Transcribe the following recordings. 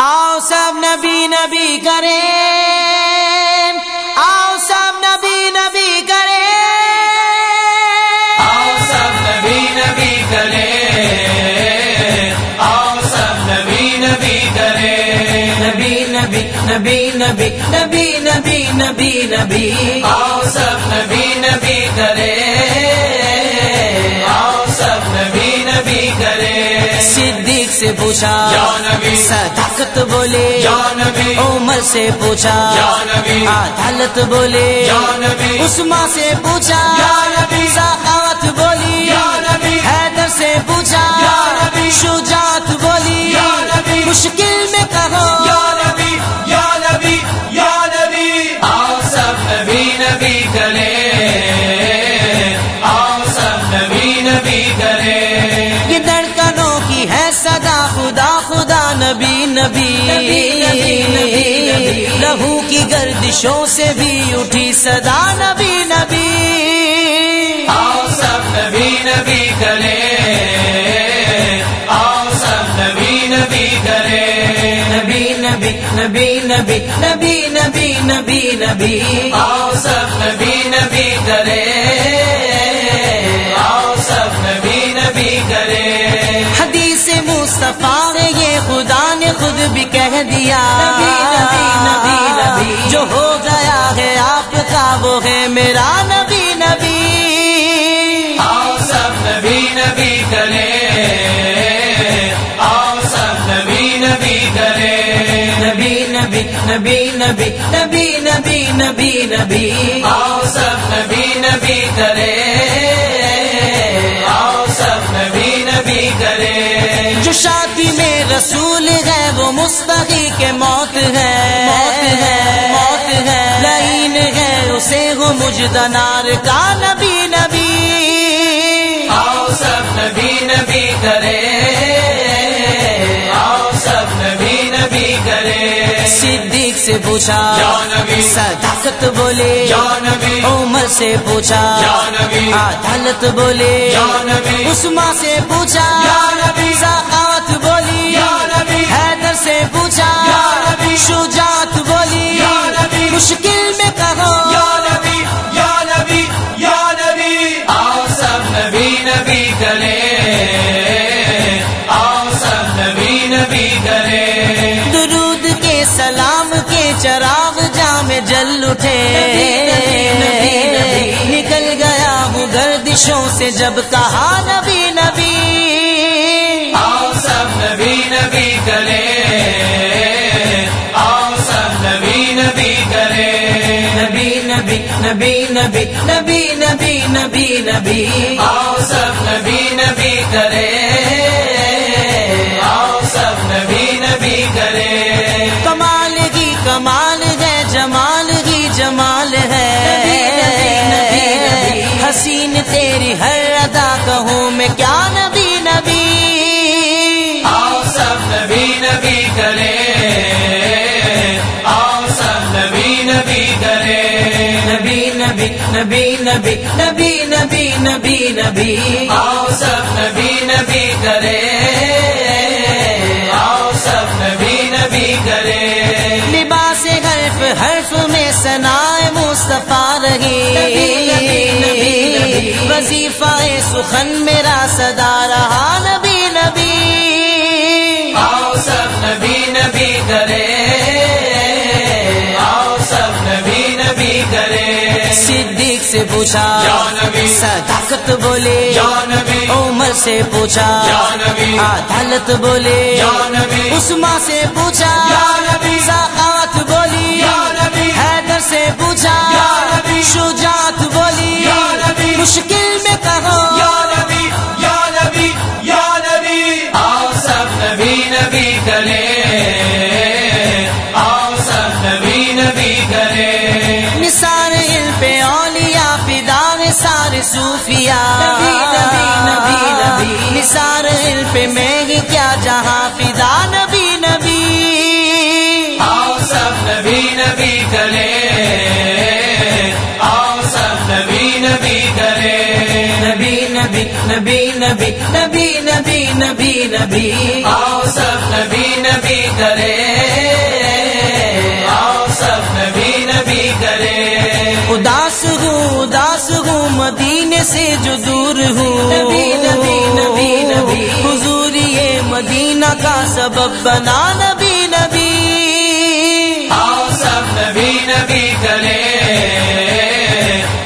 آؤ سب نبی نبی کرے آؤ سب نبی نبی آؤ سب نبی آؤ سب نبی نبی نبی نبی نبی نبی نبی نبی نبی نبی آؤ سب نبی سے پوچھا۔ صداقت بولے۔ عمر سے پوچھا۔ عدالت بولے۔ عثمہ سے پوچھا۔ کی گردشوں سے بھی اٹھی صدا نبی نبی۔ آؤ سب نبی نبی کرے۔ آؤ سب نبی نبی کرے۔ نبی نبی نبی نبی نبی نبی نبی نبی۔ آؤ سب نبی نبی کرے۔ مصطفیٰ ہے یہ خدا نے خود بھی کہہ دیا۔ جو ہو گیا ہے آپ کا وہ ہے میرا نبی نبی۔ آؤ سب نبی نبی کرے۔ آؤ سب نبی نبی کرے۔ نبی نبی نبی نبی نبی نبی نبی نبی۔ آؤ سب نبی نبی کرے۔ رسول ہے وہ مستقی کے موت ہے۔ موت ہے موت ہے۔ لائن ہے اسے وہ مجدنار کا نبی نبی۔ آؤ سب نبی نبی کرے۔ آؤ سب نبی نبی کرے۔ صدیق سے پوچھا صداقت بولے۔ نبی۔ عمر سے پوچھا عدالت بولے۔ عثمان سے پوچھا اٹھے نکل گیا ہوں گردشوں سے جب کہا نبی نبی آؤ سب نبی نبی کرے آؤ سب نبی نبی کرے نبی نبی نبی نبی نبی نبی نبی نبی آؤ سب نبی نبی کرے آؤ سب نبی نبی کرے کمال ہی کمال حسین تیری ہر ادا کہوں میں کیا نبی نبی؟ آؤ سب نبی نبی کرے آؤ سب نبی نبی کرے۔ نبی نبی نبی نبی نبی نبی نبی نبی۔ آؤ سب نبی نبی کرے۔ آؤ سب نبی نبی کرے۔ لباس حرف حرف میں سنائے مصطفیٰ رہی۔ وظیفہ سخن میرا صدا رہا نبی نبی۔ آؤ سب نبی نبی کرے۔ آؤ سب نبی نبی کرے۔ صدیق سے پوچھا صداقت بولے۔ عمر سے پوچھا عدالت بولے۔ عثمان سے پوچھا سخاوت بولی۔ حیدر سے پوچھا صوفیاء نبی، نبی، نبی، نبی۔ نثار علم پہ میں ہی کیا جہاں نبی نبی۔ آؤ سب نبی نبی کرے۔ آؤ سب نبی نبی کرے۔ نبی نبی نبی نبی نبی نبی نبی نبی۔ آؤ سے جو دور ہوں نبی نبی نبی نبی۔ حضور یہ مدینہ کا سبب بنا۔ نبی نبی۔ آؤ سب نبی نبی کرے۔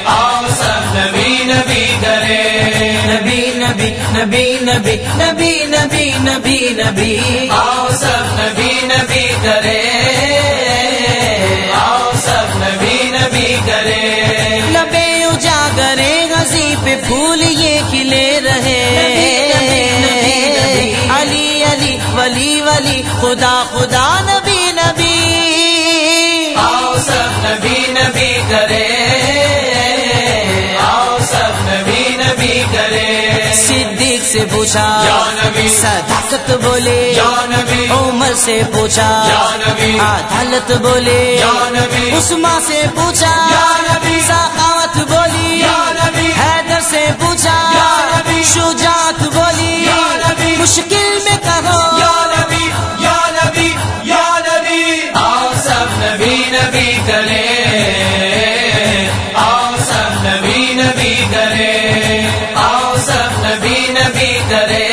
آؤ سب نبی نبی کرے۔ نبی نبی نبی نبی نبی نبی نبی نبی۔ آؤ سب نبی نبی کرے۔ آؤ سب نبی نبی کرے۔ خدا خدا نبی نبی آؤ سب نبی نبی کرے۔ آؤ سب نبی نبی کرے۔ صدیق سے پوچھا۔ صداقت بولے عمر سے پوچھا عدالت بولے عثمان سے پوچھا سخاوت بولی حیدر سے پوچھا چلے